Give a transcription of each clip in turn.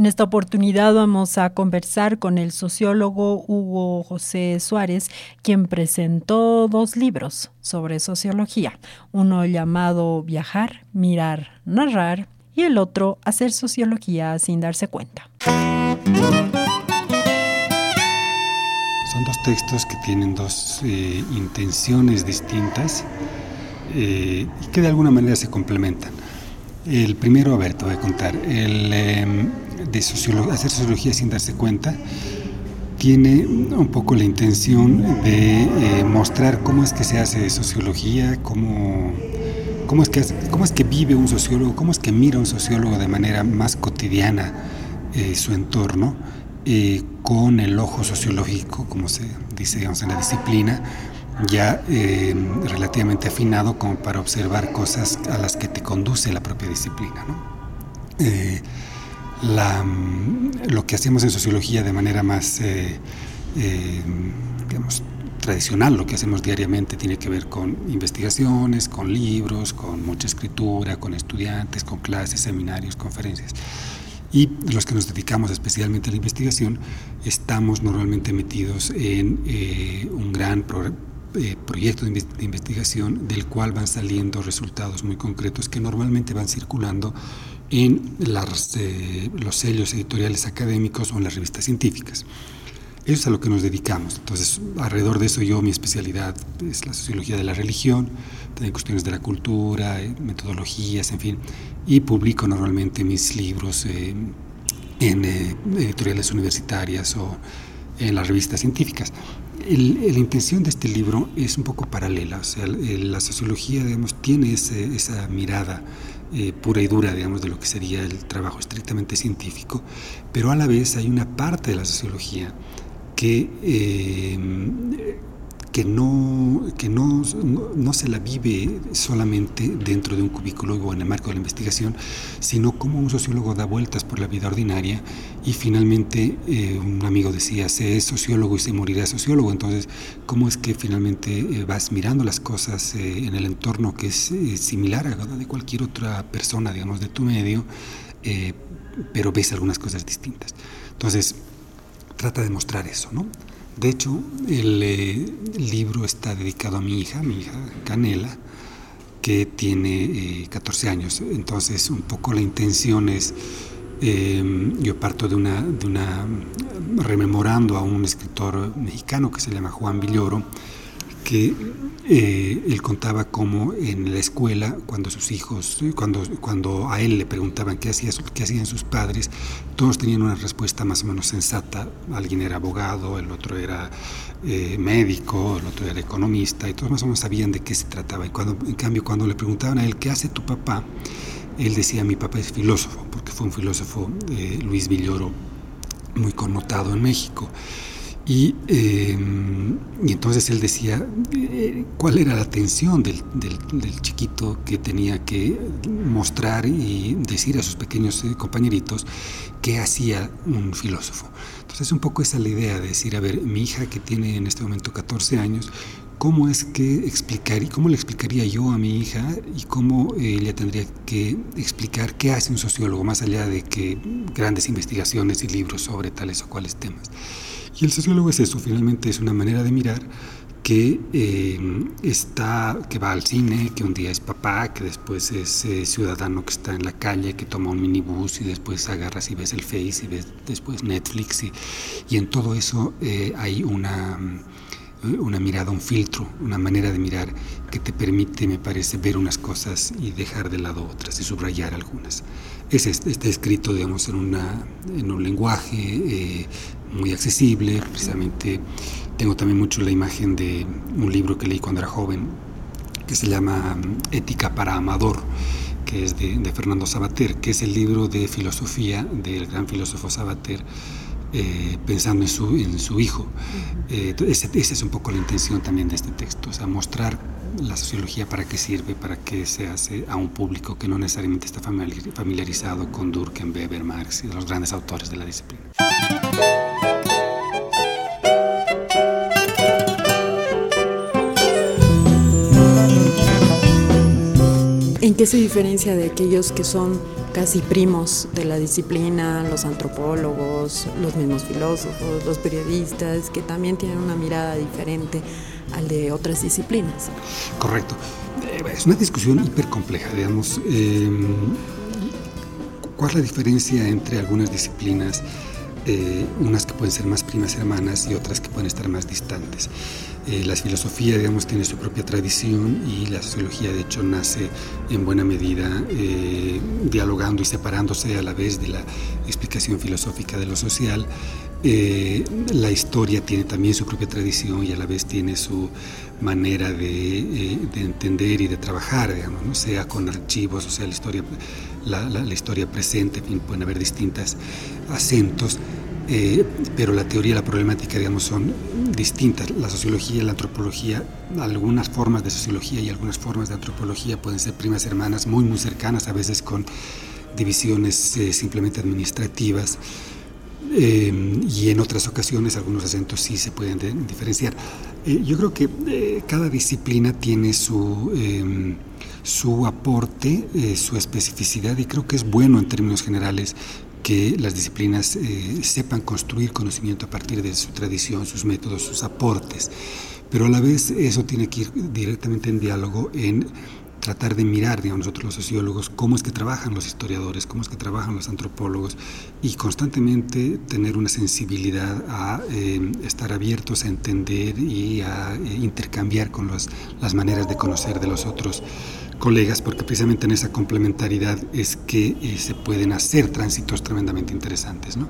En esta oportunidad vamos a conversar con el sociólogo Hugo José Suárez, quien presentó dos libros sobre sociología, uno llamado Viajar, Mirar, Narrar y el otro Hacer sociología sin darse cuenta. Son dos textos que tienen dos eh, intenciones distintas eh, y que de alguna manera se complementan. El primero, a ver, te voy a contar, el em, de hacer sociología sin darse cuenta, tiene un poco la intención de eh, mostrar cómo es que se hace sociología, cómo, cómo, es que, cómo es que vive un sociólogo, cómo es que mira un sociólogo de manera más cotidiana eh, su entorno, eh, con el ojo sociológico, como se dice digamos, en la disciplina, ya eh, relativamente afinado como para observar cosas a las que te conduce la propia disciplina. Eh, lo que hacemos en sociología de manera más, eh, digamos, tradicional, lo que hacemos diariamente tiene que ver con investigaciones, con libros, con mucha escritura, con estudiantes, con clases, seminarios, conferencias. Y los que nos dedicamos especialmente a la investigación, estamos normalmente metidos en un gran eh, proyecto de, investigación del cual van saliendo resultados muy concretos que normalmente van circulando en las, eh, los sellos editoriales académicos o en las revistas científicas. Eso es a lo que nos dedicamos. Entonces, alrededor de eso yo, mi especialidad es la sociología de la religión, también cuestiones de la cultura, eh, metodologías, en fin, y publico normalmente mis libros en editoriales universitarias o en las revistas científicas la intención de este libro es un poco paralela, o sea, la sociología, digamos, tiene esa mirada eh, pura y dura, digamos, de lo que sería el trabajo estrictamente científico, pero a la vez hay una parte de la sociología que eh, que no, que no, no, se la vive solamente dentro de un cubículo o en el marco de la investigación, sino como un sociólogo da vueltas por la vida ordinaria y finalmente eh, un amigo decía, se es sociólogo y se morirá sociólogo, entonces, ¿cómo es que finalmente eh, vas mirando las cosas eh, en el entorno que es similar a de cualquier otra persona, digamos, de tu medio, pero ves algunas cosas distintas? Entonces, trata de mostrar eso, ¿no? De hecho, el, eh, libro está dedicado a mi hija, mi hija Canela, que tiene 14 eh, años. Entonces, un poco la intención es, eh, yo parto de una, de una, rememorando a un escritor mexicano que se llama Juan Villoro, que eh, él contaba cómo en la escuela, cuando sus hijos, cuando, cuando a él le preguntaban qué, hacía, qué hacían sus padres, todos tenían una respuesta más o menos sensata. Alguien era abogado, el otro era eh, médico, el otro era economista, y todos más o menos sabían de qué se trataba. Y cuando, en cambio, cuando le preguntaban a él qué hace tu papá, él decía, mi papá es filósofo, porque fue un filósofo, eh, Luis Villoro, muy connotado en México. Em, y, entonces él decía eh, cuál era la atención del, chiquito que tenía que mostrar y decir a sus pequeños eh, compañeritos qué hacía un filósofo. Entonces un poco esa es la idea de decir, a ver, mi hija que tiene en este momento 14 años, ¿cómo es que explicar cómo le explicaría yo a mi hija y cómo ella tendría que explicar qué hace un sociólogo más allá de que grandes investigaciones y libros sobre tales o cuales temas? Y el sociólogo es eso, finalmente es una manera de mirar que eh, está, que va al cine, que un día es papá, que después es eh, ciudadano que está en la calle, que toma un minibús y después agarras y ves el Face y ves después Netflix y, y en todo eso eh, hay una, una mirada, un filtro, una manera de mirar que te permite, me parece, ver unas cosas y dejar de lado otras y subrayar algunas. Es, está escrito, digamos, en, en un lenguaje muy accesible, precisamente tengo también mucho la imagen de un libro que leí cuando era joven, que se llama mm, Ética para Amador, que es de, Fernando Sabater, que es el libro de filosofía del gran filósofo Sabater, eh, pensando en su, en su hijo. Eh, esa es un poco la intención también de este texto, o sea, mostrar la sociología para qué sirve, para qué se hace a un público que no necesariamente está familiarizado con Durkheim, Weber, Marx y los grandes autores de la disciplina. Qué se diferencia de aquellos que son casi primos de la disciplina, los antropólogos, los mismos filósofos, los periodistas, que también tienen una mirada diferente al de otras disciplinas. Correcto. Eh, es una discusión hiper compleja, digamos. Em, ¿Cuál es la diferencia entre algunas disciplinas? Eh, unas que pueden ser más primas hermanas y otras que pueden estar más distantes. Eh, la filosofía, digamos, tiene su propia tradición y la sociología, de hecho, nace en buena medida eh, dialogando y separándose a la vez de la explicación filosófica de lo social. La historia tiene también su propia tradición y a la vez tiene su manera de, entender y de trabajar, digamos, ¿no? sea con archivos, o sea, la historia, la, la historia presente, pueden haber distintos acentos eh, pero la teoría y la problemática, digamos, son distintas. La sociología y la antropología, algunas formas de sociología y algunas formas de antropología pueden ser primas hermanas muy, muy cercanas, a veces con divisiones eh, simplemente administrativas. Eh, y en otras ocasiones algunos acentos sí se pueden diferenciar. yo creo que cada disciplina tiene su, em, su aporte, su especificidad y creo que es bueno en términos generales que las disciplinas eh, sepan construir conocimiento a partir de su tradición, sus métodos, sus aportes, pero a la vez eso tiene que ir directamente en diálogo en tratar de mirar, digamos, nosotros los sociólogos, cómo es que trabajan los historiadores, cómo es que trabajan los antropólogos y constantemente tener una sensibilidad a eh, estar abiertos a entender y a eh, intercambiar con las maneras de conocer de los otros colegas, porque precisamente en esa complementariedad es que eh, se pueden hacer tránsitos tremendamente interesantes. ¿no?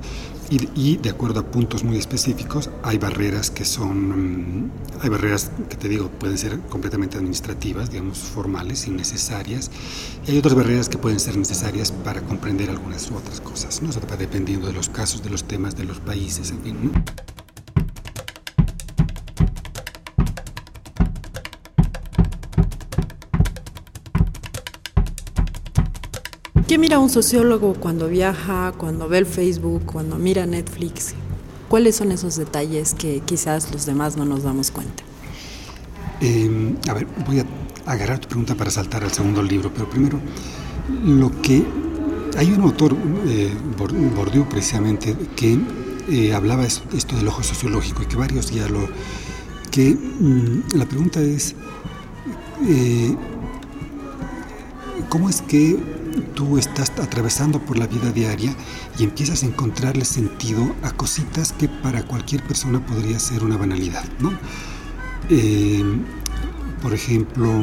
Y, de acuerdo a puntos muy específicos, hay barreras que son, mm, hay barreras que te digo, pueden ser completamente administrativas, digamos, formales, innecesarias, y hay otras barreras que pueden ser necesarias para comprender algunas otras cosas, ¿no? va dependiendo de los casos, de los temas, de los países, en fin. ¿no? ¿Qué mira un sociólogo cuando viaja, cuando ve el Facebook, cuando mira Netflix? ¿Cuáles son esos detalles que quizás los demás no nos damos cuenta? Em, a ver, voy a agarrar tu pregunta para saltar al segundo libro, pero primero, lo que... Hay un autor, eh, precisamente, que eh, hablaba esto del ojo sociológico y que varios ya lo... que mm, la pregunta es, eh, ¿cómo es que tú estás atravesando por la vida diaria y empiezas a encontrarle sentido a cositas que para cualquier persona podría ser una banalidad, ¿no? Eh, por ejemplo,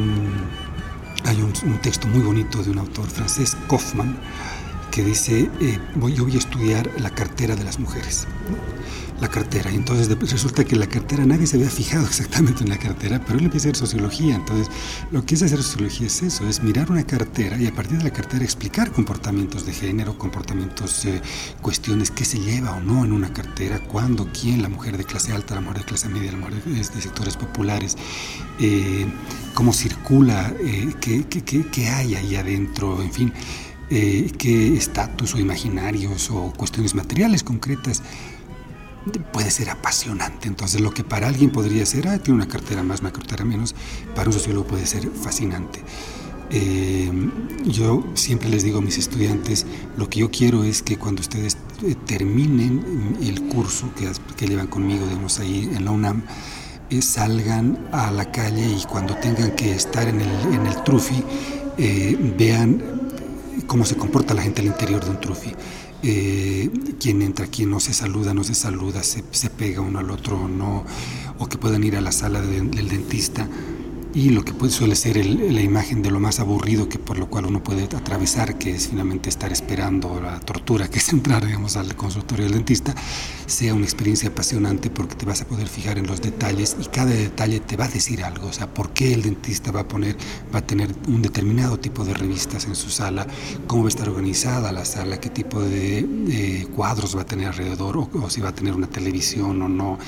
hay un, texto muy bonito de un autor francés, Kaufman, que dice, eh, voy, yo voy a estudiar la cartera de las mujeres la cartera. Y entonces resulta que la cartera, nadie se había fijado exactamente en la cartera, pero él empieza a hacer sociología. Entonces, lo que es hacer sociología es eso, es mirar una cartera y a partir de la cartera explicar comportamientos de género, comportamientos, eh, cuestiones, qué se lleva o no en una cartera, cuándo, quién, la mujer de clase alta, la mujer de clase media, la mujer de, sectores populares, eh, cómo circula, eh, qué, qué, qué, qué, hay ahí adentro, en fin. qué estatus o imaginarios o cuestiones materiales concretas puede ser apasionante. Entonces, lo que para alguien podría ser, ah, tiene una cartera más, una cartera menos, para un sociólogo puede ser fascinante. Eh, yo siempre les digo a mis estudiantes, lo que yo quiero es que cuando ustedes eh, terminen el curso que, que llevan conmigo, digamos, ahí en la UNAM, eh, salgan a la calle y cuando tengan que estar en el, en el trufi, vean cómo se comporta la gente al interior de un trufi eh, quién entra, quién no se saluda, no se saluda, se, se pega uno al otro o no, o que puedan ir a la sala del dentista y lo que suele ser la imagen de lo más aburrido que por lo cual uno puede atravesar, que es finalmente estar esperando la tortura, que es entrar digamos, al consultorio del dentista, sea una experiencia apasionante porque te vas a poder fijar en los detalles y cada detalle te va a decir algo, o sea, por qué el dentista va a poner, va a tener un determinado tipo de revistas en su sala, cómo va a estar organizada la sala, qué tipo de, cuadros va a tener alrededor, o, si va a tener una televisión o no,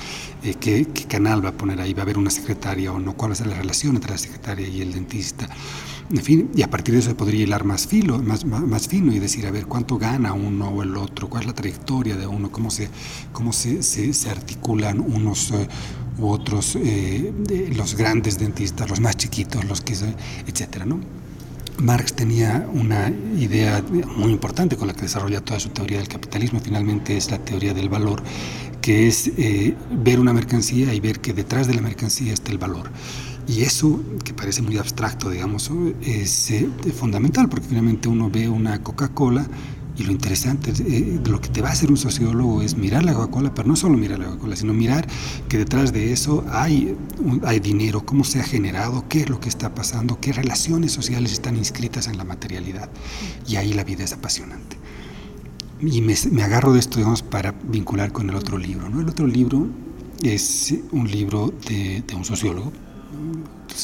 eh, qué, qué canal va a poner ahí, va a haber una secretaria o no, cuál va a ser la relación entre la secretaria y el dentista. En fin, y a partir de eso se podría hilar más, filo, más, más, fino y decir, a ver, cuánto gana uno o el otro, cuál es la trayectoria de uno, cómo se, cómo se, se, articulan unos eh, u otros, eh, los grandes dentistas, los más chiquitos, los que, etcétera, ¿no? Marx tenía una idea muy importante con la que desarrolla toda su teoría del capitalismo, finalmente es la teoría del valor, que es eh, ver una mercancía y ver que detrás de la mercancía está el valor. Y eso, que parece muy abstracto, digamos, es eh, fundamental, porque finalmente uno ve una Coca-Cola y lo interesante, eh, lo que te va a hacer un sociólogo es mirar la Coca-Cola, pero no solo mirar la Coca-Cola, sino mirar que detrás de eso hay, hay dinero, cómo se ha generado, qué es lo que está pasando, qué relaciones sociales están inscritas en la materialidad. Y ahí la vida es apasionante. Y me, me agarro de esto, digamos, para vincular con el otro libro. ¿no? El otro libro es un libro de, de un sociólogo,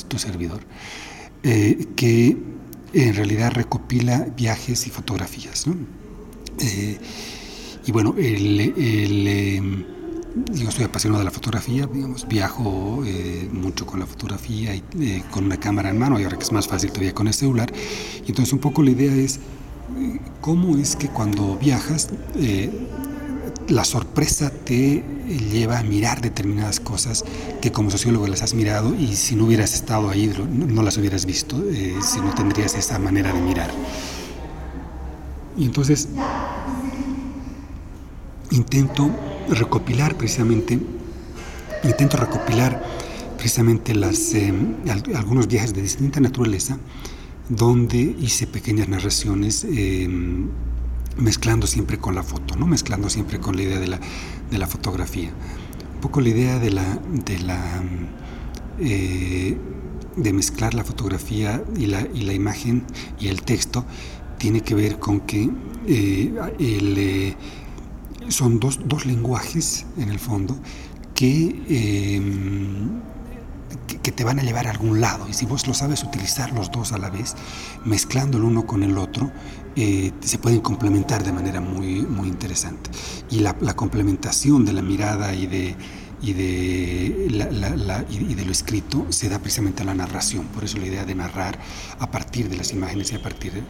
tu, servidor, eh, que en realidad recopila viajes y fotografías. ¿no? Eh, y bueno, yo soy apasionado de la fotografía, digamos, viajo eh, mucho con la fotografía y con una cámara en mano, y ahora que es más fácil todavía con el celular. Y entonces un poco la idea es cómo es que cuando viajas la sorpresa te lleva a mirar determinadas cosas que como sociólogo las has mirado y si no hubieras estado ahí no, las hubieras visto, eh, si no tendrías esa manera de mirar. Y entonces intento recopilar precisamente, intento recopilar precisamente las, eh, algunos viajes de distinta naturaleza donde hice pequeñas narraciones. Eh, mezclando siempre con la foto, ¿no? mezclando siempre con la idea de la, de la fotografía. Un poco la idea de la, de, la, eh, de mezclar la fotografía y la, y la imagen y el texto tiene que ver con que eh, eh, son dos, dos, lenguajes en el fondo que que, te van a llevar a algún lado. Y si vos lo sabes utilizar los dos a la vez, mezclando el uno con el otro, eh, se pueden complementar de manera muy, muy interesante. Y la, complementación de la mirada y de, y de, la, y de lo escrito se da precisamente a la narración. Por eso la idea de narrar a partir de las imágenes y a partir de...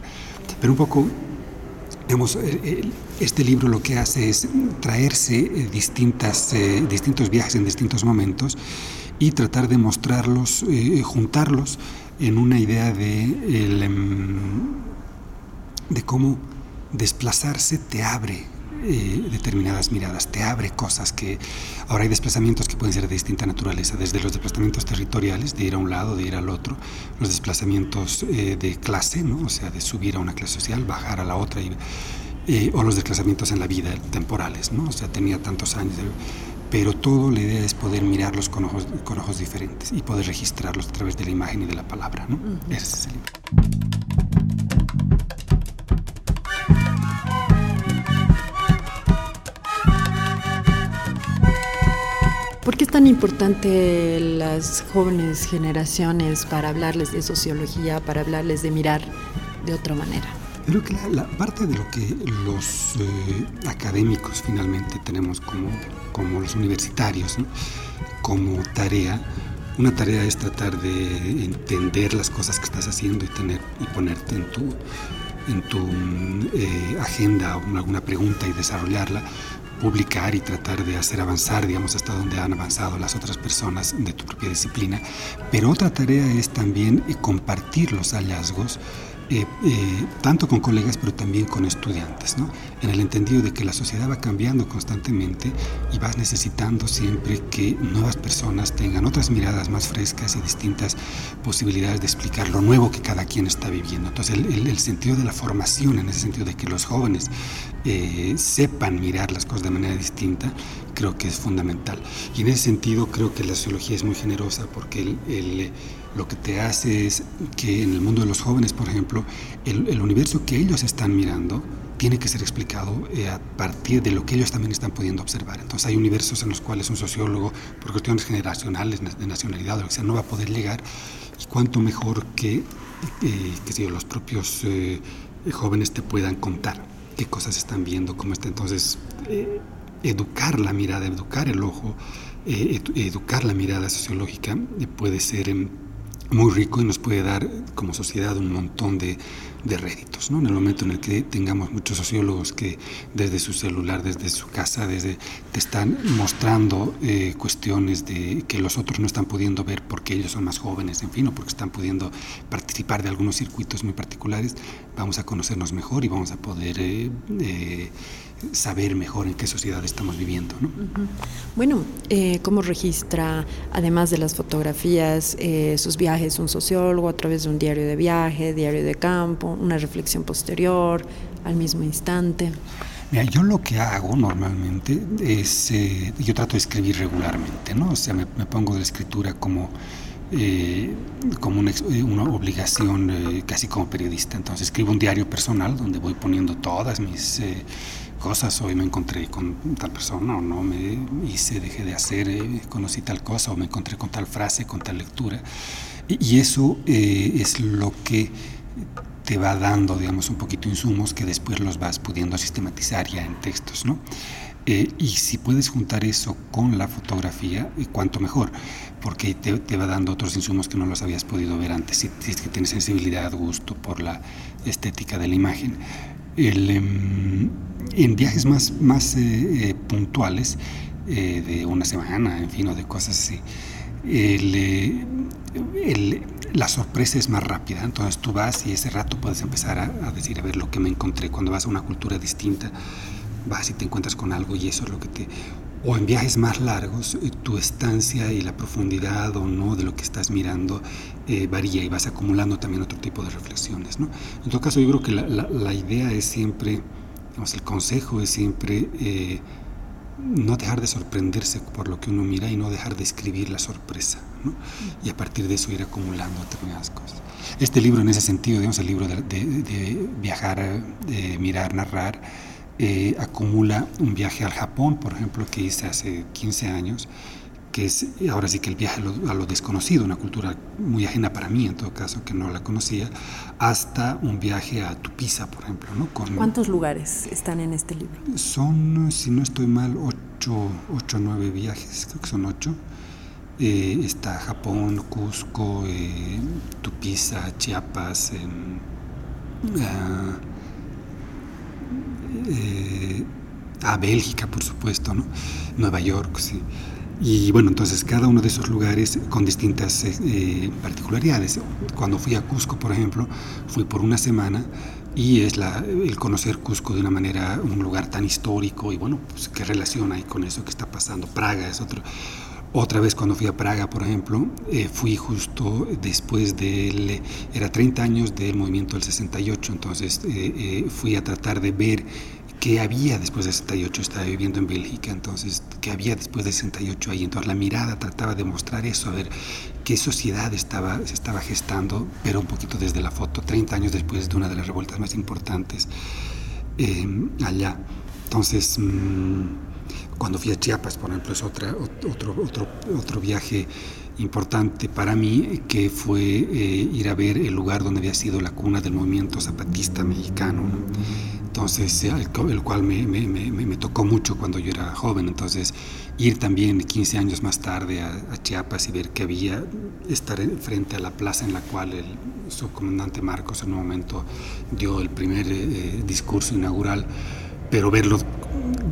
Pero un poco este libro lo que hace es traerse eh, distintas, eh, distintos viajes en distintos momentos y tratar de mostrarlos, eh, juntarlos en una idea de, em, de cómo desplazarse te abre eh, determinadas miradas, te abre cosas que ahora hay desplazamientos que pueden ser de distinta naturaleza, desde los desplazamientos territoriales, de ir a un lado, de ir al otro, los desplazamientos eh, de clase, ¿no? o sea, de subir a una clase social, bajar a la otra, y, o los desplazamientos en la vida temporales, ¿no? o sea, tenía tantos años pero todo la idea es poder mirarlos con ojos, con ojos diferentes y poder registrarlos a través de la imagen y de la palabra. ¿no? Ese es el libro. Tan importante las jóvenes generaciones para hablarles de sociología, para hablarles de mirar de otra manera? Creo que la, parte de lo que los eh, académicos finalmente tenemos como, como los universitarios, como tarea, una tarea es tratar de entender las cosas que estás haciendo y, tener, y ponerte en tu, en tu eh, agenda alguna pregunta y desarrollarla, publicar y tratar de hacer avanzar, digamos, hasta donde han avanzado las otras personas de tu propia disciplina. Pero otra tarea es también eh, compartir los hallazgos eh, eh, tanto con colegas pero también con estudiantes, ¿no? en el entendido de que la sociedad va cambiando constantemente y vas necesitando siempre que nuevas personas tengan otras miradas más frescas y distintas posibilidades de explicar lo nuevo que cada quien está viviendo. Entonces el, sentido de la formación, en ese sentido de que los jóvenes eh, sepan mirar las cosas de manera distinta, creo que es fundamental. Y en ese sentido creo que la sociología es muy generosa porque el, el lo que te hace es que en el mundo de los jóvenes, por ejemplo, el, universo que ellos están mirando tiene que ser explicado eh, a partir de lo que ellos también están pudiendo observar. Entonces hay universos en los cuales un sociólogo, por cuestiones generacionales, de nacionalidad o lo que sea, no va a poder llegar. Y cuánto mejor que, eh, que los propios eh, jóvenes te puedan contar qué cosas están viendo, cómo está. Entonces, educar la mirada, educar el ojo, educar la mirada sociológica puede ser... en muy rico y nos puede dar como sociedad un montón de, de réditos. ¿no? En el momento en el que tengamos muchos sociólogos que desde su celular, desde su casa, desde te están mostrando eh, cuestiones de que los otros no están pudiendo ver porque ellos son más jóvenes, en fin, o porque están pudiendo participar de algunos circuitos muy particulares, vamos a conocernos mejor y vamos a poder eh, eh, saber mejor en qué sociedad estamos viviendo. ¿no? Bueno, ¿cómo registra, además de las fotografías, sus viajes un sociólogo a través de un diario de viaje, diario de campo? una reflexión posterior, al mismo instante? Mira, yo lo que hago normalmente es, eh, yo trato de escribir regularmente, ¿no? O sea, me, pongo de la escritura como, eh, como una, eh, una obligación casi como periodista. Entonces escribo un diario personal donde voy poniendo todas mis cosas. Hoy me encontré con tal persona o no me hice, dejé de hacer, conocí tal cosa o me encontré con tal frase, con tal lectura. Y, y eso es lo que te va dando, digamos, un poquito insumos que después los vas pudiendo sistematizar ya en textos, ¿no? Eh, y si puedes juntar eso con la fotografía, eh, cuanto mejor, porque te, te, va dando otros insumos que no los habías podido ver antes, si, es que tienes sensibilidad, gusto por la estética de la imagen. El, em, en viajes más, más eh, puntuales, de una semana, en fin, o de cosas así, la sorpresa es más rápida. Entonces tú vas y ese rato puedes empezar a, decir, a ver lo que me encontré. Cuando vas a una cultura distinta, vas y te encuentras con algo y eso es lo que te... O en viajes más largos, eh, tu estancia y la profundidad o no de lo que estás mirando eh, varía y vas acumulando también otro tipo de reflexiones. ¿no? En todo caso, yo creo que la, idea es siempre, digamos, el consejo es siempre... Eh, no dejar de sorprenderse por lo que uno mira y no dejar de escribir la sorpresa, ¿no? y a partir de eso ir acumulando determinadas cosas. Este libro, en ese sentido, digamos, el libro de, viajar, de mirar, narrar, eh, acumula un viaje al Japón, por ejemplo, que hice hace 15 años, que es ahora sí que el viaje a lo, desconocido, una cultura muy ajena para mí en todo caso, que no la conocía, hasta un viaje a Tupiza, por ejemplo. ¿no? ¿Cuántos lugares están en este libro? Son, si no estoy mal, ocho o nueve viajes, creo que son ocho. Eh, está Japón, Cusco, eh, Tupiza, Chiapas, ah, eh, a Bélgica, por supuesto, ¿no? Nueva York, sí. Y bueno, entonces cada uno de esos lugares con distintas eh, eh, particularidades. Cuando fui a Cusco, por ejemplo, fui por una semana y es la, el conocer Cusco de una manera, un lugar tan histórico y bueno, pues qué relación hay con eso que está pasando. Praga es otro. Otra vez cuando fui a Praga, por ejemplo, eh, fui justo después del, era 30 años del movimiento del 68, entonces fui a tratar de ver qué había después de 68, estaba viviendo en Bélgica, entonces, qué había después de 68 ahí, entonces la mirada trataba de mostrar eso, a ver qué sociedad estaba, se estaba gestando, pero un poquito desde la foto, 30 años después de una de las revueltas más importantes em, allá. Entonces, mm, cuando fui a Chiapas, por ejemplo, es otra, otro, otro, otro viaje importante para mí que fue eh, ir a ver el lugar donde había sido la cuna del movimiento zapatista mexicano. Entonces, el, cual me, me, me, tocó mucho cuando yo era joven. Entonces, ir también 15 años más tarde a, Chiapas y ver que había, estar frente a la plaza en la cual el subcomandante Marcos en un momento dio el primer eh, discurso inaugural, pero verlo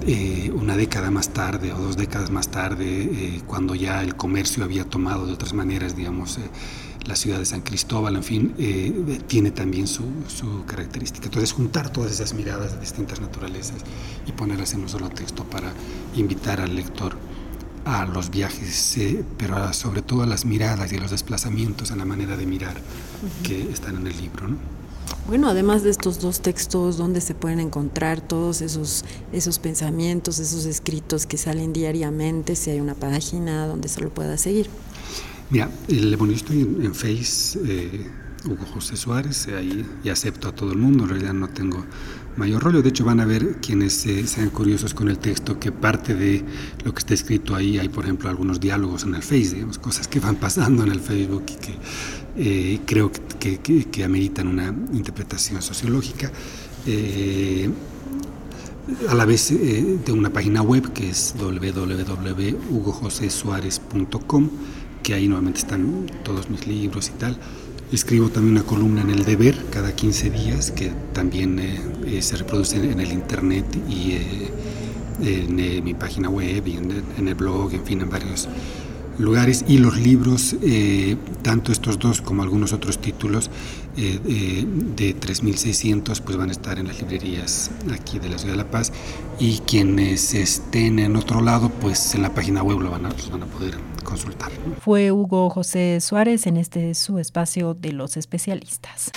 eh, una década más tarde o dos décadas más tarde, eh, cuando ya el comercio había tomado de otras maneras, digamos, eh, la ciudad de San Cristóbal, en fin, tiene también su, su, característica. Entonces, juntar todas esas miradas de distintas naturalezas y ponerlas en un solo texto para invitar al lector a los viajes, pero sobre todo a las miradas y a los desplazamientos, a la manera de mirar que están en el libro. ¿no? Bueno, además de estos dos textos, ¿dónde se pueden encontrar todos esos, esos pensamientos, esos escritos que salen diariamente? Si hay una página donde se lo pueda seguir. Mira, el, bueno, yo estoy en, Face, eh, Hugo José Suárez, ahí y acepto a todo el mundo, en realidad no tengo mayor rollo. De hecho, van a ver quienes eh, sean curiosos con el texto que parte de lo que está escrito ahí hay, por ejemplo, algunos diálogos en el Face, digamos, cosas que van pasando en el Facebook y que eh, creo que, ameritan una interpretación sociológica. Eh, a la vez de una página web que es www.hugojosesuárez.com que ahí nuevamente están todos mis libros y tal. Escribo también una columna en El Deber cada 15 días que también eh, se reproduce en el internet y en mi página web y en, el blog, en fin, en varios lugares. Y los libros, eh, tanto estos dos como algunos otros títulos eh, eh, de 3.600, pues van a estar en las librerías aquí de la Ciudad de La Paz. Y quienes estén en otro lado, pues en la página web lo van a, los van a poder consultar. Fue Hugo José Suárez en este su espacio de los especialistas.